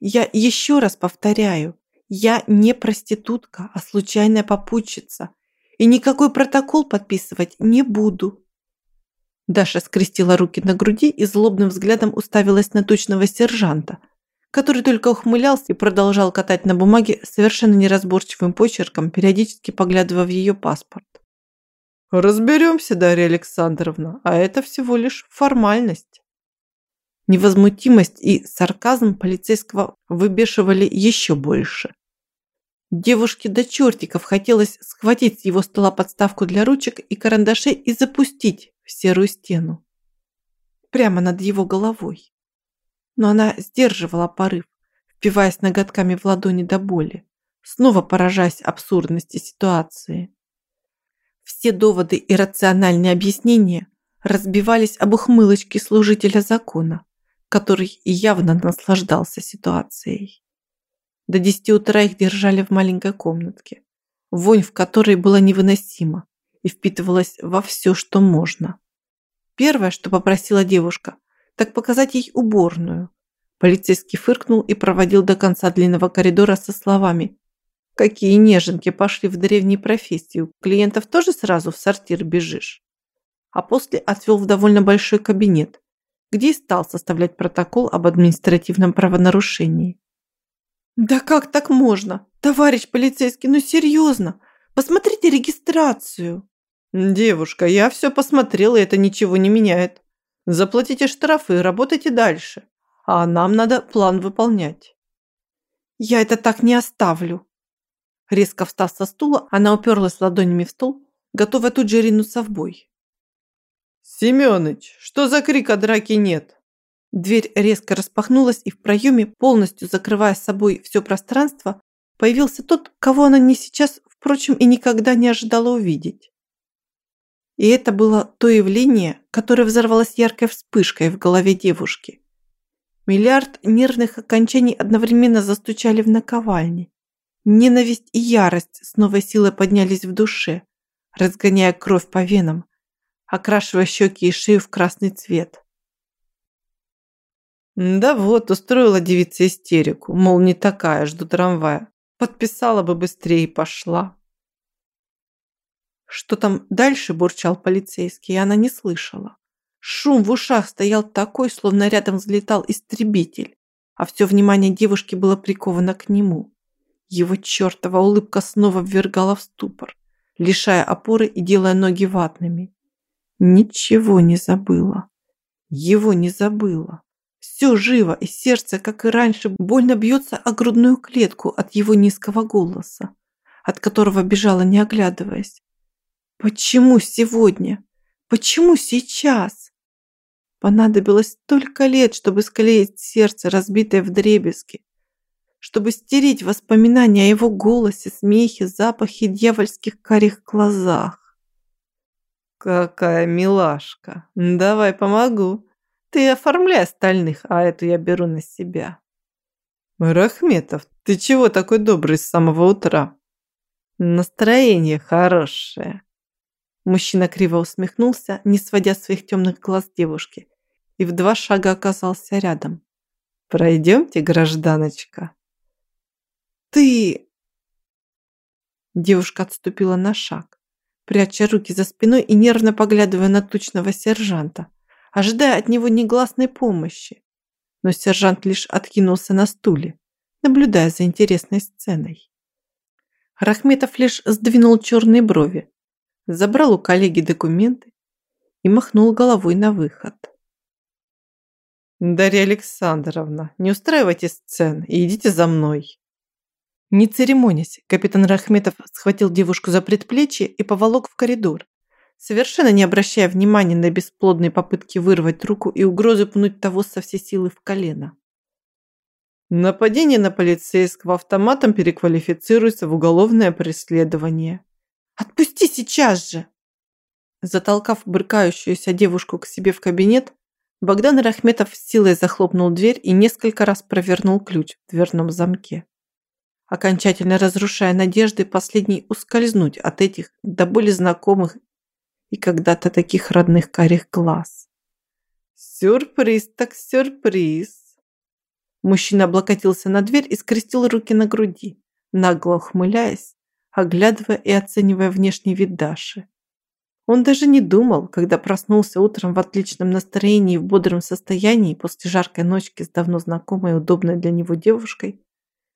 Я еще раз повторяю, я не проститутка, а случайная попутчица. И никакой протокол подписывать не буду. Даша скрестила руки на груди и злобным взглядом уставилась на точного сержанта, который только ухмылялся и продолжал катать на бумаге совершенно неразборчивым почерком, периодически поглядывая в ее паспорт. «Разберемся, Дарья Александровна, а это всего лишь формальность». Невозмутимость и сарказм полицейского выбешивали еще больше. Девушке до чертиков хотелось схватить с его стола подставку для ручек и карандашей и запустить в серую стену. Прямо над его головой. Но она сдерживала порыв, впиваясь ноготками в ладони до боли, снова поражаясь абсурдности ситуации. Все доводы и рациональные объяснения разбивались об ухмылочке служителя закона, который явно наслаждался ситуацией. До десяти утра их держали в маленькой комнатке, вонь в которой была невыносима и впитывалась во все, что можно. Первое, что попросила девушка, так показать ей уборную. Полицейский фыркнул и проводил до конца длинного коридора со словами «Какие неженки пошли в древней профессии, у клиентов тоже сразу в сортир бежишь?» А после отвел в довольно большой кабинет, где и стал составлять протокол об административном правонарушении. «Да как так можно? Товарищ полицейский, ну серьезно? Посмотрите регистрацию!» «Девушка, я все посмотрела, это ничего не меняет. Заплатите штрафы и работайте дальше. А нам надо план выполнять». «Я это так не оставлю!» Резко встав со стула, она уперлась ладонями в стол, готовая тут же ринуться в бой. «Семёныч, что за крик о драке нет?» Дверь резко распахнулась, и в проеме, полностью закрывая собой все пространство, появился тот, кого она не сейчас, впрочем, и никогда не ожидала увидеть. И это было то явление, которое взорвалось яркой вспышкой в голове девушки. Миллиард нервных окончаний одновременно застучали в наковальне. Ненависть и ярость с новой силой поднялись в душе, разгоняя кровь по венам, окрашивая щеки и шею в красный цвет. Да вот, устроила девица истерику, мол, не такая, жду трамвая. Подписала бы быстрее и пошла. Что там дальше бурчал полицейский, она не слышала. Шум в ушах стоял такой, словно рядом взлетал истребитель, а все внимание девушки было приковано к нему. Его чертова улыбка снова ввергала в ступор, лишая опоры и делая ноги ватными. Ничего не забыла. Его не забыла. Все живо, и сердце, как и раньше, больно бьется о грудную клетку от его низкого голоса, от которого бежала, не оглядываясь. Почему сегодня? Почему сейчас? Понадобилось столько лет, чтобы склеить сердце, разбитое в дребезги, чтобы стереть воспоминания о его голосе, смехе, запахе дьявольских карих глазах. Какая милашка. Давай помогу. Ты оформляй остальных, а эту я беру на себя. Рахметов, ты чего такой добрый с самого утра? Настроение хорошее. Мужчина криво усмехнулся, не сводя своих темных глаз девушки, и в два шага оказался рядом. Пройдемте, гражданочка. Ты... Девушка отступила на шаг пряча руки за спиной и нервно поглядывая на тучного сержанта, ожидая от него негласной помощи. Но сержант лишь откинулся на стуле, наблюдая за интересной сценой. Рахметов лишь сдвинул черные брови, забрал у коллеги документы и махнул головой на выход. «Дарья Александровна, не устраивайте сцен и идите за мной», не церемонясь, капитан Рахметов схватил девушку за предплечье и поволок в коридор, совершенно не обращая внимания на бесплодные попытки вырвать руку и угрозы пнуть того со всей силы в колено. Нападение на полицейского автоматом переквалифицируется в уголовное преследование. «Отпусти сейчас же!» Затолкав брыкающуюся девушку к себе в кабинет, Богдан Рахметов с силой захлопнул дверь и несколько раз провернул ключ в дверном замке окончательно разрушая надежды последней ускользнуть от этих до боли знакомых и когда-то таких родных карих глаз. Сюрприз так сюрприз. Мужчина облокотился на дверь и скрестил руки на груди, нагло ухмыляясь, оглядывая и оценивая внешний вид Даши. Он даже не думал, когда проснулся утром в отличном настроении и в бодром состоянии после жаркой ночки с давно знакомой и удобной для него девушкой,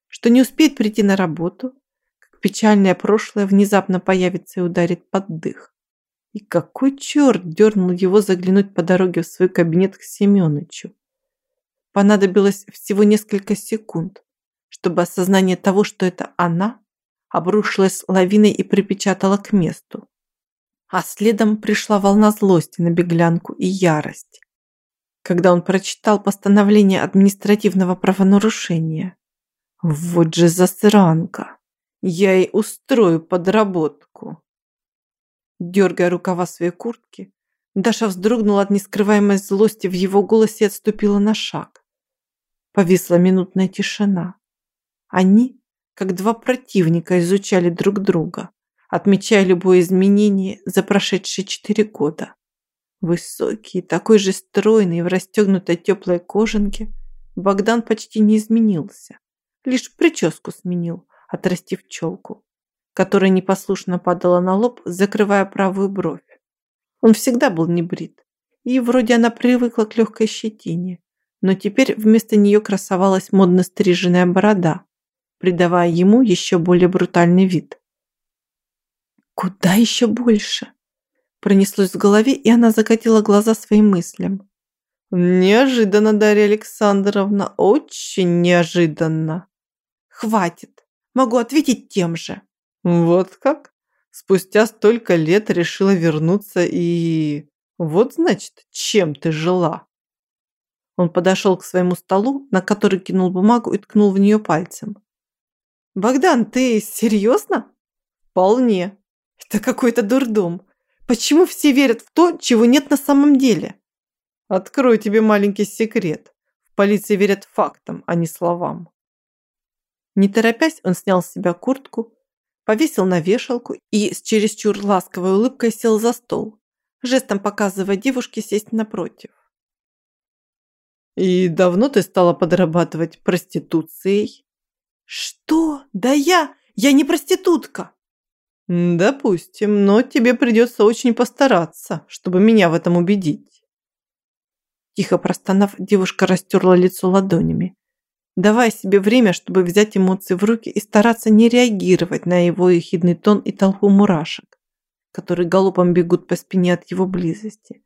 что не успеет прийти на работу, как печальное прошлое внезапно появится и ударит под дых. И какой черт дернул его заглянуть по дороге в свой кабинет к Семёнычу? Понадобилось всего несколько секунд, чтобы осознание того, что это она, обрушилось лавиной и припечатало к месту. А следом пришла волна злости на беглянку и ярость, когда он прочитал постановление административного правонарушения. Вот же засранка! Я ей устрою подработку. Дергая рукава своей куртки, Даша вздрогнула от нескрываемой злости в его голосе и отступила на шаг. Повисла минутная тишина. Они, как два противника, изучали друг друга отмечая любое изменение за прошедшие четыре года. Высокий, такой же стройный, в расстегнутой теплой кожанке, Богдан почти не изменился. Лишь прическу сменил, отрастив челку, которая непослушно падала на лоб, закрывая правую бровь. Он всегда был небрит, и вроде она привыкла к легкой щетине, но теперь вместо нее красовалась модно стриженная борода, придавая ему еще более брутальный вид. Куда еще больше? Пронеслось в голове, и она закатила глаза своим мыслям. Неожиданно, Дарья Александровна, очень неожиданно. Хватит. Могу ответить тем же. Вот как? Спустя столько лет решила вернуться и... Вот, значит, чем ты жила? Он подошел к своему столу, на который кинул бумагу и ткнул в нее пальцем. «Богдан, ты серьезно?» «Вполне. Это какой-то дурдом. Почему все верят в то, чего нет на самом деле? Открою тебе маленький секрет. В полиции верят фактам, а не словам. Не торопясь, он снял с себя куртку, повесил на вешалку и с чересчур ласковой улыбкой сел за стол, жестом показывая девушке сесть напротив. «И давно ты стала подрабатывать проституцией?» «Что? Да я... Я не проститутка!» «Допустим, но тебе придется очень постараться, чтобы меня в этом убедить». Тихо простонав, девушка растерла лицо ладонями, давая себе время, чтобы взять эмоции в руки и стараться не реагировать на его ехидный тон и толпу мурашек, которые галопом бегут по спине от его близости.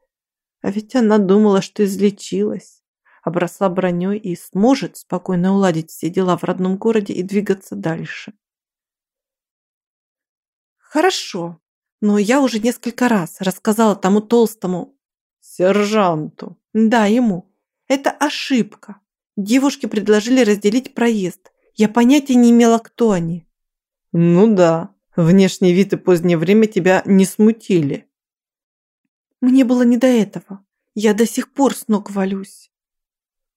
А ведь она думала, что излечилась, обросла броней и сможет спокойно уладить все дела в родном городе и двигаться дальше. Хорошо, но я уже несколько раз рассказала тому толстому сержанту. Да, ему. Это ошибка. Девушки предложили разделить проезд. Я понятия не имела, кто они. Ну да, внешний вид и позднее время тебя не смутили. Мне было не до этого. Я до сих пор с ног валюсь.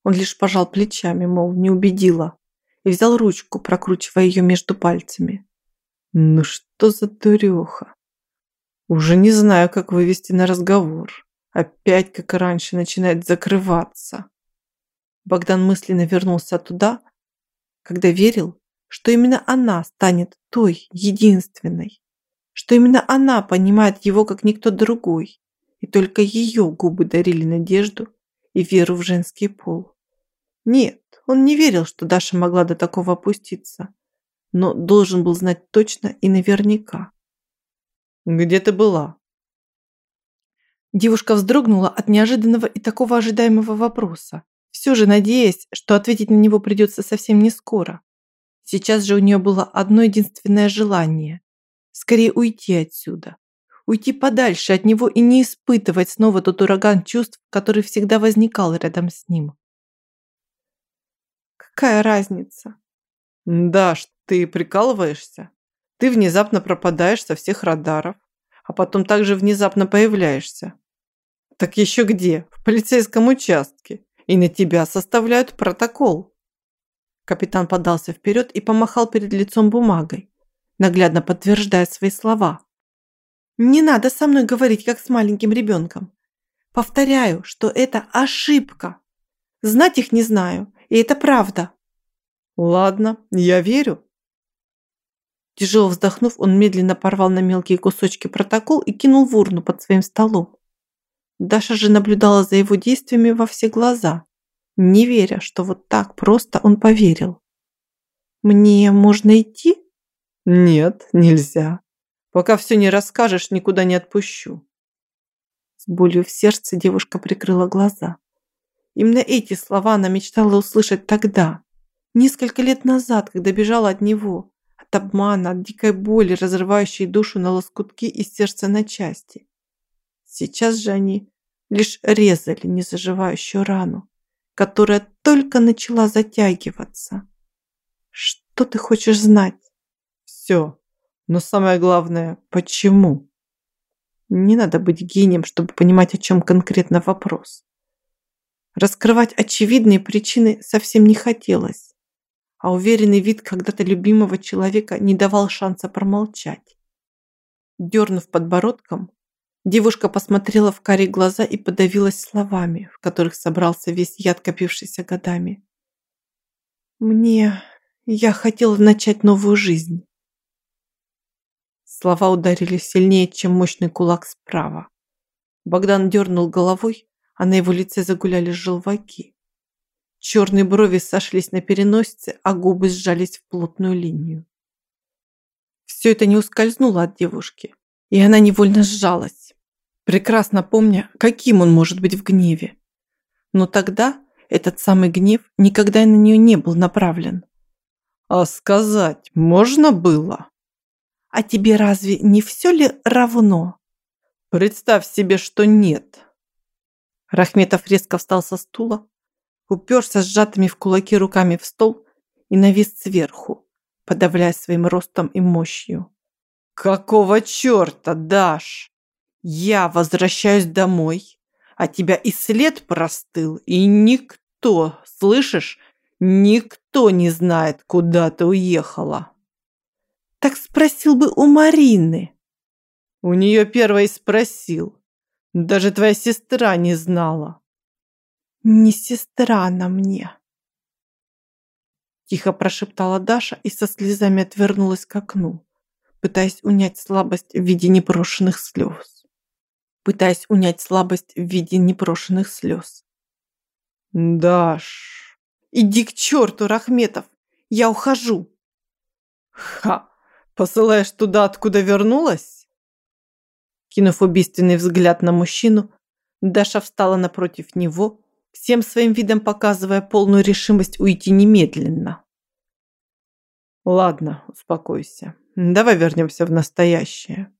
Он лишь пожал плечами, мол, не убедила, и взял ручку, прокручивая ее между пальцами. Ну что за дуреха? Уже не знаю, как вывести на разговор. Опять, как и раньше, начинает закрываться. Богдан мысленно вернулся туда, когда верил, что именно она станет той единственной, что именно она понимает его как никто другой, и только ее губы дарили надежду и веру в женский пол. Нет, он не верил, что Даша могла до такого опуститься но должен был знать точно и наверняка. «Где ты была?» Девушка вздрогнула от неожиданного и такого ожидаемого вопроса, все же надеясь, что ответить на него придется совсем не скоро. Сейчас же у нее было одно единственное желание – скорее уйти отсюда. Уйти подальше от него и не испытывать снова тот ураган чувств, который всегда возникал рядом с ним. Какая разница? Да, ты прикалываешься? Ты внезапно пропадаешь со всех радаров, а потом также внезапно появляешься. Так еще где? В полицейском участке. И на тебя составляют протокол. Капитан подался вперед и помахал перед лицом бумагой, наглядно подтверждая свои слова. «Не надо со мной говорить, как с маленьким ребенком. Повторяю, что это ошибка. Знать их не знаю, И это правда. Ладно, я верю. Тяжело вздохнув, он медленно порвал на мелкие кусочки протокол и кинул в урну под своим столом. Даша же наблюдала за его действиями во все глаза, не веря, что вот так просто он поверил. «Мне можно идти?» «Нет, нельзя. Пока все не расскажешь, никуда не отпущу». С болью в сердце девушка прикрыла глаза. Именно эти слова она мечтала услышать тогда, несколько лет назад, когда бежала от него, от обмана, от дикой боли, разрывающей душу на лоскутки и сердце на части. Сейчас же они лишь резали незаживающую рану, которая только начала затягиваться. Что ты хочешь знать? Все. Но самое главное, почему? Не надо быть гением, чтобы понимать, о чем конкретно вопрос. Раскрывать очевидные причины совсем не хотелось, а уверенный вид когда-то любимого человека не давал шанса промолчать. Дернув подбородком, Девушка посмотрела в карие глаза и подавилась словами, в которых собрался весь яд, копившийся годами. «Мне... я хотела начать новую жизнь». Слова ударили сильнее, чем мощный кулак справа. Богдан дернул головой, а на его лице загуляли желваки. Черные брови сошлись на переносице, а губы сжались в плотную линию. Все это не ускользнуло от девушки, и она невольно сжалась прекрасно помня, каким он может быть в гневе. Но тогда этот самый гнев никогда на нее не был направлен. «А сказать можно было?» «А тебе разве не все ли равно?» «Представь себе, что нет». Рахметов резко встал со стула, уперся сжатыми в кулаки руками в стол и навис сверху, подавляя своим ростом и мощью. «Какого черта, Даш?» Я возвращаюсь домой, а тебя и след простыл, и никто, слышишь, никто не знает, куда ты уехала. Так спросил бы у Марины. У нее первой спросил. Даже твоя сестра не знала. Не сестра она мне. Тихо прошептала Даша и со слезами отвернулась к окну, пытаясь унять слабость в виде непрошенных слез пытаясь унять слабость в виде непрошенных слез. «Даш!» «Иди к черту, Рахметов! Я ухожу!» «Ха! Посылаешь туда, откуда вернулась?» Кинув убийственный взгляд на мужчину, Даша встала напротив него, всем своим видом показывая полную решимость уйти немедленно. «Ладно, успокойся. Давай вернемся в настоящее.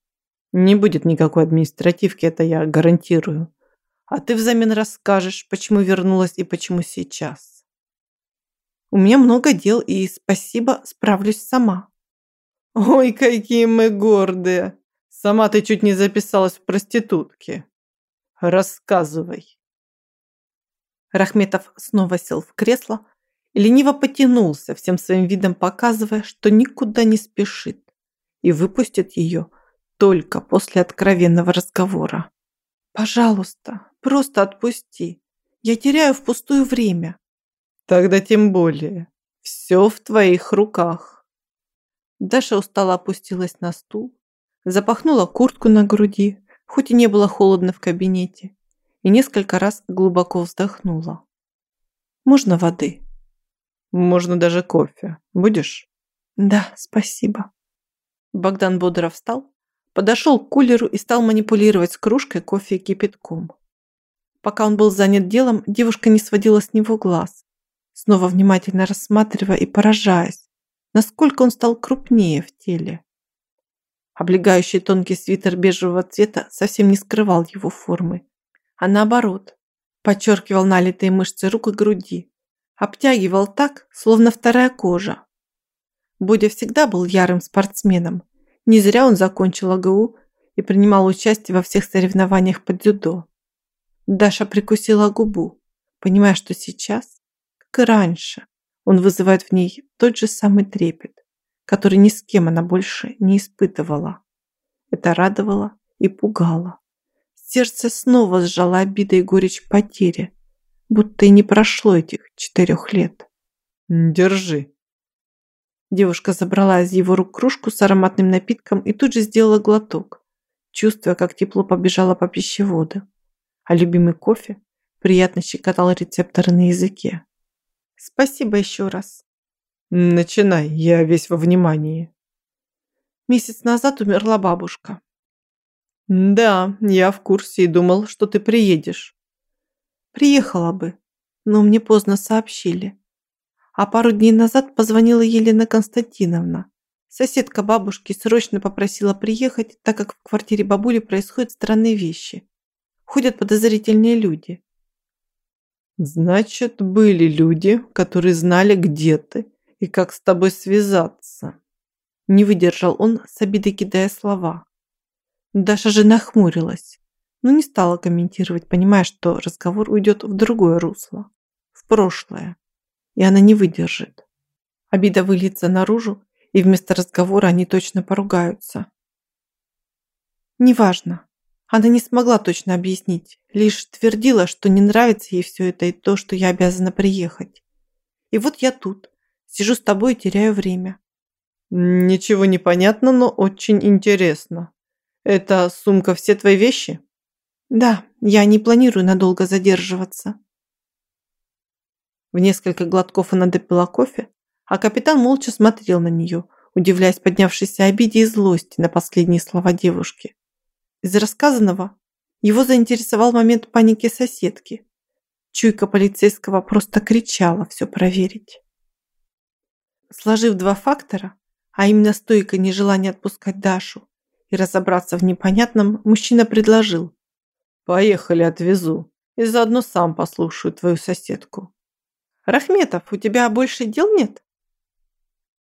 Не будет никакой административки, это я гарантирую. А ты взамен расскажешь, почему вернулась и почему сейчас. У меня много дел, и спасибо, справлюсь сама. Ой, какие мы гордые. Сама ты чуть не записалась в проститутки. Рассказывай. Рахметов снова сел в кресло и лениво потянулся, всем своим видом показывая, что никуда не спешит и выпустит ее только после откровенного разговора. «Пожалуйста, просто отпусти. Я теряю впустую время». «Тогда тем более. Все в твоих руках». Даша устало опустилась на стул, запахнула куртку на груди, хоть и не было холодно в кабинете, и несколько раз глубоко вздохнула. «Можно воды?» «Можно даже кофе. Будешь?» «Да, спасибо». Богдан бодро встал, подошел к кулеру и стал манипулировать с кружкой кофе и кипятком. Пока он был занят делом, девушка не сводила с него глаз, снова внимательно рассматривая и поражаясь, насколько он стал крупнее в теле. Облегающий тонкий свитер бежевого цвета совсем не скрывал его формы, а наоборот, подчеркивал налитые мышцы рук и груди, обтягивал так, словно вторая кожа. Будя всегда был ярым спортсменом, не зря он закончил АГУ и принимал участие во всех соревнованиях по дзюдо. Даша прикусила губу, понимая, что сейчас, как и раньше, он вызывает в ней тот же самый трепет, который ни с кем она больше не испытывала. Это радовало и пугало. Сердце снова сжало обида и горечь потери, будто и не прошло этих четырех лет. «Держи». Девушка забрала из его рук кружку с ароматным напитком и тут же сделала глоток, чувствуя, как тепло побежало по пищеводу. А любимый кофе приятно щекотал рецепторы на языке. «Спасибо еще раз». «Начинай, я весь во внимании». Месяц назад умерла бабушка. «Да, я в курсе и думал, что ты приедешь». «Приехала бы, но мне поздно сообщили. А пару дней назад позвонила Елена Константиновна. Соседка бабушки срочно попросила приехать, так как в квартире бабули происходят странные вещи. Ходят подозрительные люди». «Значит, были люди, которые знали, где ты и как с тобой связаться». Не выдержал он, с обидой кидая слова. Даша же нахмурилась, но не стала комментировать, понимая, что разговор уйдет в другое русло, в прошлое, и она не выдержит. Обида выльется наружу, и вместо разговора они точно поругаются. Неважно. Она не смогла точно объяснить, лишь твердила, что не нравится ей все это и то, что я обязана приехать. И вот я тут, сижу с тобой и теряю время. Ничего не понятно, но очень интересно. Это сумка все твои вещи? Да, я не планирую надолго задерживаться. В несколько глотков она допила кофе, а капитан молча смотрел на нее, удивляясь поднявшейся обиде и злости на последние слова девушки. Из рассказанного его заинтересовал момент паники соседки. Чуйка полицейского просто кричала все проверить. Сложив два фактора, а именно стойкое нежелание отпускать Дашу и разобраться в непонятном, мужчина предложил. «Поехали, отвезу. И заодно сам послушаю твою соседку». «Рахметов, у тебя больше дел нет?»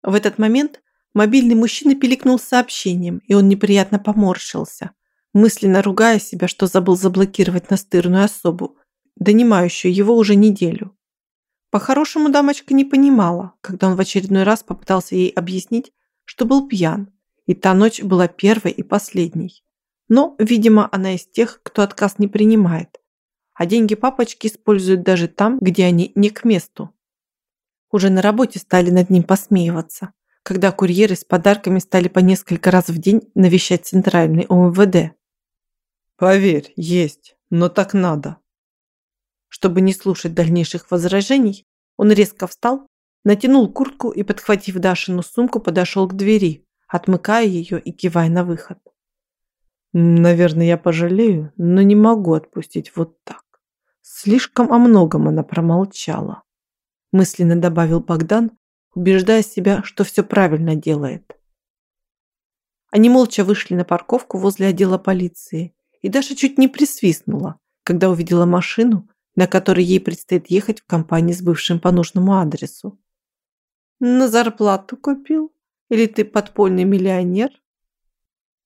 В этот момент мобильный мужчина пиликнул сообщением, и он неприятно поморщился, мысленно ругая себя, что забыл заблокировать настырную особу, донимающую его уже неделю. По-хорошему дамочка не понимала, когда он в очередной раз попытался ей объяснить, что был пьян, и та ночь была первой и последней. Но, видимо, она из тех, кто отказ не принимает. А деньги папочки используют даже там, где они не к месту. Уже на работе стали над ним посмеиваться, когда курьеры с подарками стали по несколько раз в день навещать центральный ОМВД. «Поверь, есть, но так надо». Чтобы не слушать дальнейших возражений, он резко встал, натянул куртку и, подхватив Дашину сумку, подошел к двери, отмыкая ее и кивая на выход. Наверное, я пожалею, но не могу отпустить вот так. Слишком о многом она промолчала. Мысленно добавил Богдан, убеждая себя, что все правильно делает. Они молча вышли на парковку возле отдела полиции, и Даша чуть не присвистнула, когда увидела машину, на которой ей предстоит ехать в компании с бывшим по нужному адресу. «На зарплату купил?» Или ты подпольный миллионер?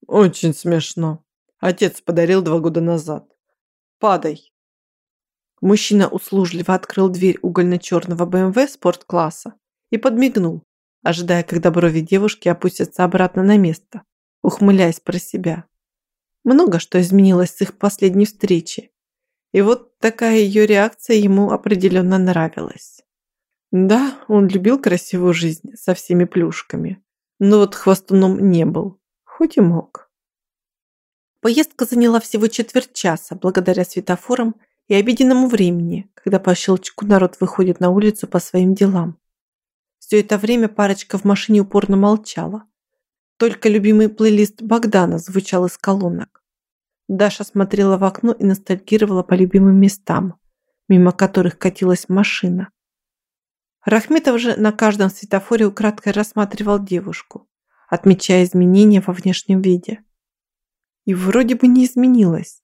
Очень смешно. Отец подарил два года назад. Падай. Мужчина услужливо открыл дверь угольно-черного БМВ спорт-класса и подмигнул, ожидая, когда брови девушки опустятся обратно на место, ухмыляясь про себя. Много что изменилось с их последней встречи. И вот такая ее реакция ему определенно нравилась. Да, он любил красивую жизнь со всеми плюшками но вот хвостуном не был, хоть и мог. Поездка заняла всего четверть часа, благодаря светофорам и обеденному времени, когда по щелчку народ выходит на улицу по своим делам. Все это время парочка в машине упорно молчала. Только любимый плейлист Богдана звучал из колонок. Даша смотрела в окно и ностальгировала по любимым местам, мимо которых катилась машина. Рахметов же на каждом светофоре украдкой рассматривал девушку, отмечая изменения во внешнем виде. И вроде бы не изменилась.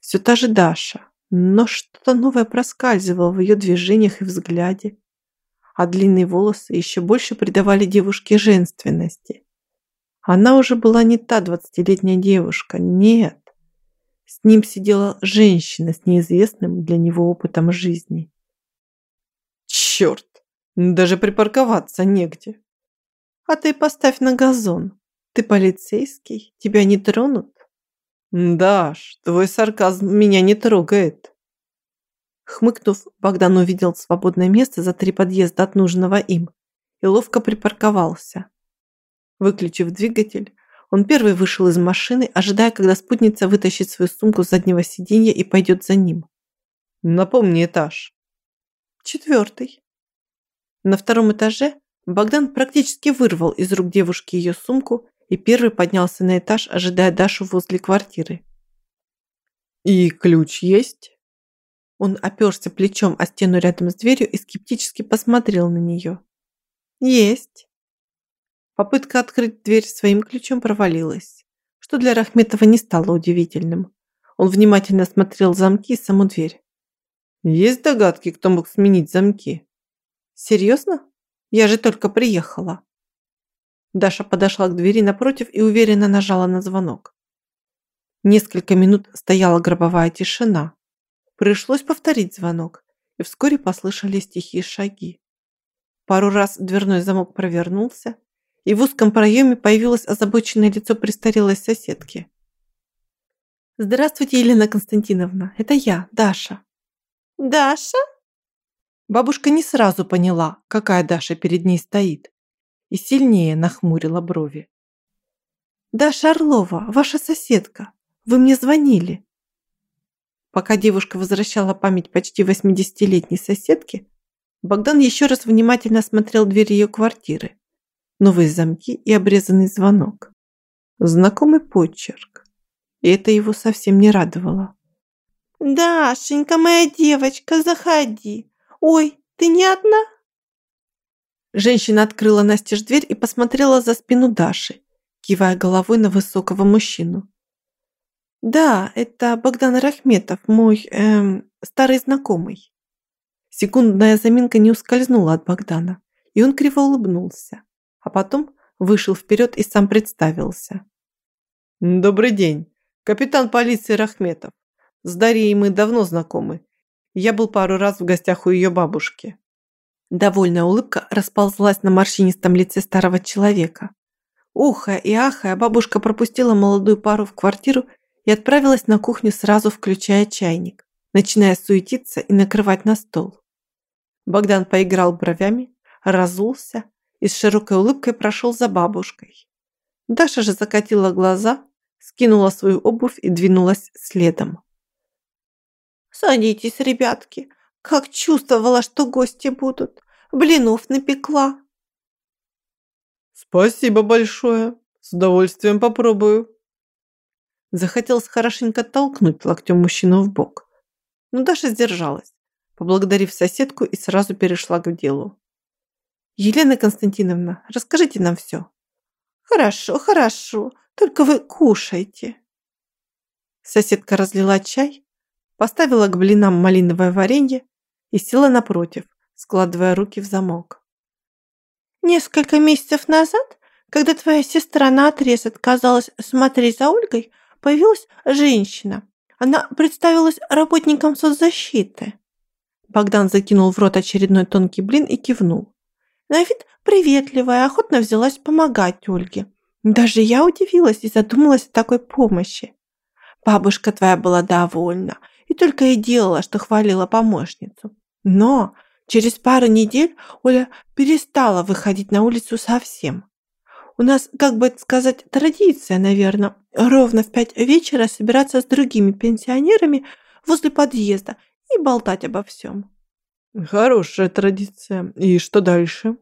Все та же Даша, но что-то новое проскальзывало в ее движениях и взгляде. А длинные волосы еще больше придавали девушке женственности. Она уже была не та двадцатилетняя девушка, нет. С ним сидела женщина с неизвестным для него опытом жизни. Черт! Даже припарковаться негде. А ты поставь на газон. Ты полицейский, тебя не тронут? Даш, твой сарказм меня не трогает. Хмыкнув, Богдан увидел свободное место за три подъезда от нужного им и ловко припарковался. Выключив двигатель, он первый вышел из машины, ожидая, когда спутница вытащит свою сумку с заднего сиденья и пойдет за ним. Напомни этаж. Четвертый. На втором этаже Богдан практически вырвал из рук девушки ее сумку и первый поднялся на этаж, ожидая Дашу возле квартиры. «И ключ есть?» Он оперся плечом о стену рядом с дверью и скептически посмотрел на нее. «Есть». Попытка открыть дверь своим ключом провалилась, что для Рахметова не стало удивительным. Он внимательно смотрел замки и саму дверь. «Есть догадки, кто мог сменить замки?» «Серьезно? Я же только приехала». Даша подошла к двери напротив и уверенно нажала на звонок. Несколько минут стояла гробовая тишина. Пришлось повторить звонок, и вскоре послышались тихие шаги. Пару раз дверной замок провернулся, и в узком проеме появилось озабоченное лицо престарелой соседки. «Здравствуйте, Елена Константиновна, это я, Даша». «Даша?» Бабушка не сразу поняла, какая Даша перед ней стоит, и сильнее нахмурила брови. «Даша Орлова, ваша соседка. Вы мне звонили». Пока девушка возвращала память почти 80-летней соседки, Богдан еще раз внимательно осмотрел дверь ее квартиры. Новые замки и обрезанный звонок. Знакомый почерк. И это его совсем не радовало. «Дашенька, моя девочка, заходи. Ой, ты не одна?» Женщина открыла настежь дверь и посмотрела за спину Даши, кивая головой на высокого мужчину. Да, это Богдан Рахметов, мой эм, старый знакомый. Секундная заминка не ускользнула от Богдана, и он криво улыбнулся, а потом вышел вперед и сам представился. Добрый день, капитан полиции Рахметов. С Дарьей мы давно знакомы. Я был пару раз в гостях у ее бабушки. Довольная улыбка расползлась на морщинистом лице старого человека. Ухая и ахая, бабушка пропустила молодую пару в квартиру и отправилась на кухню сразу включая чайник, начиная суетиться и накрывать на стол. Богдан поиграл бровями, разулся и с широкой улыбкой прошел за бабушкой. Даша же закатила глаза, скинула свою обувь и двинулась следом. «Садитесь, ребятки, как чувствовала, что гости будут. Блинов напекла». «Спасибо большое, с удовольствием попробую», Захотелось хорошенько толкнуть локтем мужчину в бок. Но Даша сдержалась, поблагодарив соседку и сразу перешла к делу. «Елена Константиновна, расскажите нам все». «Хорошо, хорошо, только вы кушайте». Соседка разлила чай, поставила к блинам малиновое варенье и села напротив, складывая руки в замок. «Несколько месяцев назад, когда твоя сестра наотрез отказалась смотреть за Ольгой, появилась женщина. Она представилась работником соцзащиты. Богдан закинул в рот очередной тонкий блин и кивнул. На вид приветливая, охотно взялась помогать Ольге. Даже я удивилась и задумалась о такой помощи. Бабушка твоя была довольна и только и делала, что хвалила помощницу. Но через пару недель Оля перестала выходить на улицу совсем. У нас, как бы сказать, традиция, наверное, ровно в пять вечера собираться с другими пенсионерами возле подъезда и болтать обо всем. Хорошая традиция. И что дальше?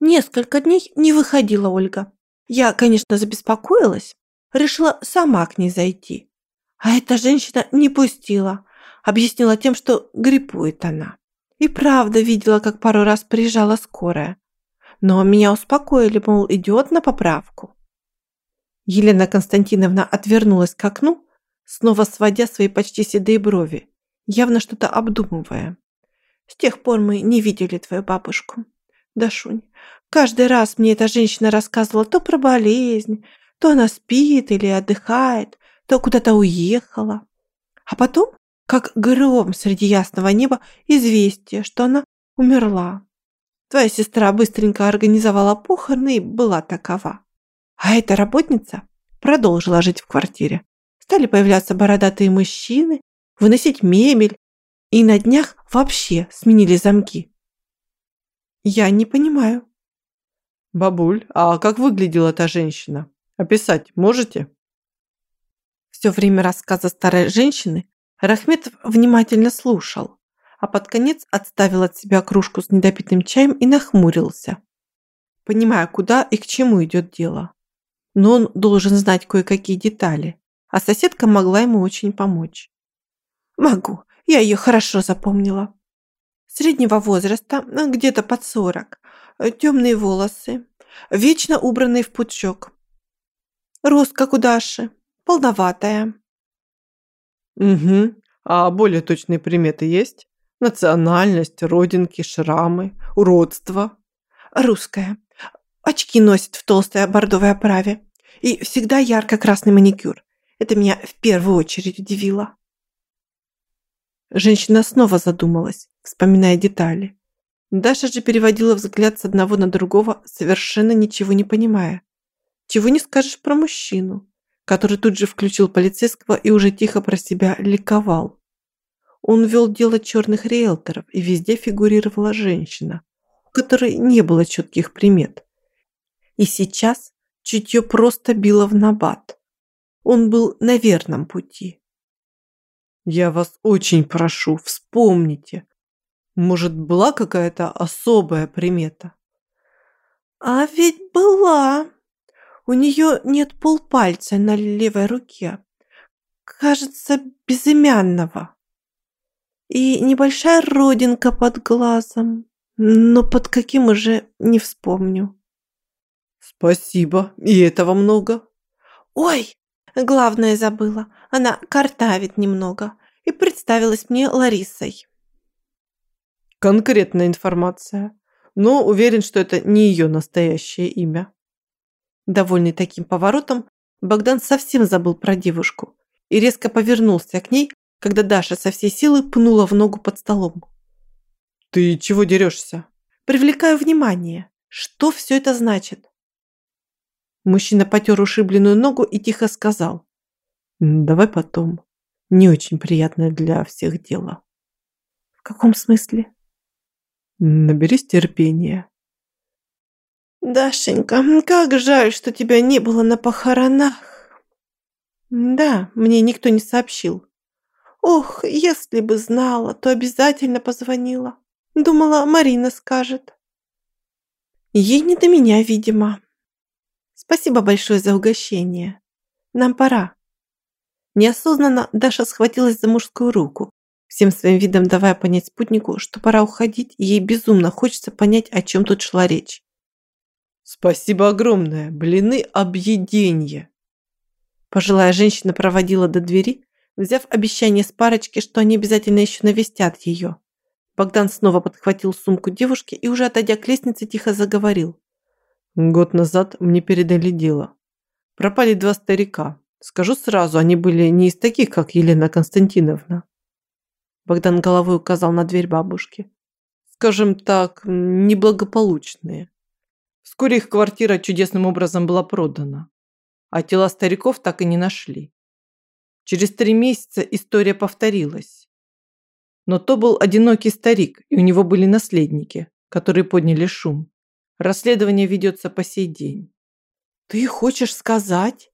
Несколько дней не выходила Ольга. Я, конечно, забеспокоилась, решила сама к ней зайти. А эта женщина не пустила, объяснила тем, что гриппует она. И правда видела, как пару раз приезжала скорая но меня успокоили, мол, идет на поправку. Елена Константиновна отвернулась к окну, снова сводя свои почти седые брови, явно что-то обдумывая. С тех пор мы не видели твою бабушку. Дашунь, каждый раз мне эта женщина рассказывала то про болезнь, то она спит или отдыхает, то куда-то уехала. А потом, как гром среди ясного неба, известие, что она умерла. Твоя сестра быстренько организовала похороны и была такова. А эта работница продолжила жить в квартире. Стали появляться бородатые мужчины, выносить мебель, И на днях вообще сменили замки. Я не понимаю. Бабуль, а как выглядела та женщина? Описать можете? Все время рассказа старой женщины Рахметов внимательно слушал, а под конец отставил от себя кружку с недопитым чаем и нахмурился, понимая, куда и к чему идет дело. Но он должен знать кое-какие детали, а соседка могла ему очень помочь. «Могу, я ее хорошо запомнила. Среднего возраста, где-то под сорок, темные волосы, вечно убранный в пучок. Рост, как у Даши, полноватая». Угу. А более точные приметы есть? Национальность, родинки, шрамы, уродство? Русская. Очки носит в толстой бордовой оправе. И всегда ярко-красный маникюр. Это меня в первую очередь удивило. Женщина снова задумалась, вспоминая детали. Даша же переводила взгляд с одного на другого, совершенно ничего не понимая. Чего не скажешь про мужчину, который тут же включил полицейского и уже тихо про себя ликовал. Он вел дело черных риэлторов, и везде фигурировала женщина, у которой не было четких примет. И сейчас чутье просто било в набат. Он был на верном пути. Я вас очень прошу, вспомните. Может, была какая-то особая примета? А ведь была. У нее нет полпальца на левой руке. Кажется, безымянного. И небольшая родинка под глазом. Но под каким уже не вспомню. Спасибо, и этого много. Ой, главное забыла. Она картавит немного и представилась мне Ларисой. Конкретная информация. Но уверен, что это не ее настоящее имя. Довольный таким поворотом, Богдан совсем забыл про девушку и резко повернулся к ней, когда Даша со всей силы пнула в ногу под столом. «Ты чего дерешься?» «Привлекаю внимание. Что все это значит?» Мужчина потер ушибленную ногу и тихо сказал. «Давай потом. Не очень приятное для всех дело». «В каком смысле?» «Наберись терпения». «Дашенька, как жаль, что тебя не было на похоронах». «Да, мне никто не сообщил. Ох, если бы знала, то обязательно позвонила. Думала, Марина скажет». Ей не до меня, видимо. Спасибо большое за угощение. Нам пора. Неосознанно Даша схватилась за мужскую руку, всем своим видом давая понять спутнику, что пора уходить, ей безумно хочется понять, о чем тут шла речь. «Спасибо огромное! Блины объеденье!» Пожилая женщина проводила до двери, взяв обещание с парочки, что они обязательно еще навестят ее. Богдан снова подхватил сумку девушки и уже отойдя к лестнице тихо заговорил. Год назад мне передали дело. Пропали два старика. Скажу сразу, они были не из таких, как Елена Константиновна. Богдан головой указал на дверь бабушки. Скажем так, неблагополучные. Вскоре их квартира чудесным образом была продана, а тела стариков так и не нашли. Через три месяца история повторилась. Но то был одинокий старик, и у него были наследники, которые подняли шум. Расследование ведется по сей день. Ты хочешь сказать?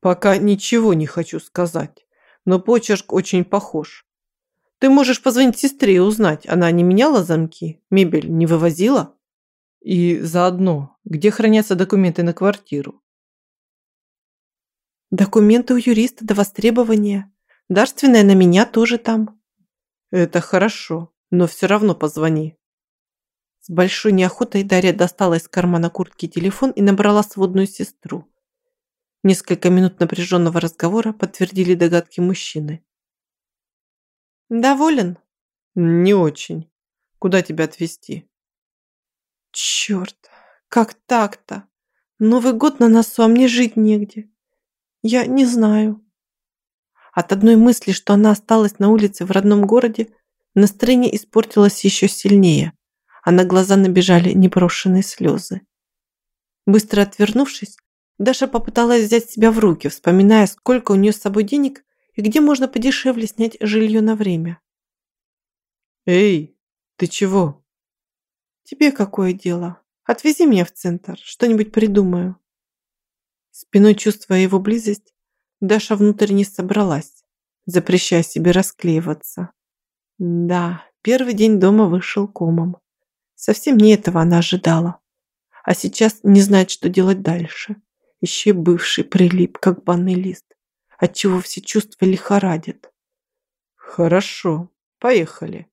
Пока ничего не хочу сказать, но почерк очень похож. Ты можешь позвонить сестре и узнать, она не меняла замки, мебель не вывозила? И заодно, где хранятся документы на квартиру? Документы у юриста до востребования. Дарственная на меня тоже там. Это хорошо, но все равно позвони. С большой неохотой Дарья достала из кармана куртки телефон и набрала сводную сестру. Несколько минут напряженного разговора подтвердили догадки мужчины. «Доволен?» «Не очень. Куда тебя отвезти?» «Черт, как так-то? Новый год на носу, а мне жить негде. Я не знаю». От одной мысли, что она осталась на улице в родном городе, настроение испортилось еще сильнее а на глаза набежали непрошенные слезы. Быстро отвернувшись, Даша попыталась взять себя в руки, вспоминая, сколько у нее с собой денег и где можно подешевле снять жилье на время. Эй, ты чего? Тебе какое дело? Отвези меня в центр, что-нибудь придумаю. Спиной чувствуя его близость, Даша внутренне собралась, запрещая себе расклеиваться. Да, первый день дома вышел комом. Совсем не этого она ожидала. А сейчас не знает, что делать дальше. Еще бывший прилип, как банный лист, отчего все чувства лихорадят. Хорошо, поехали.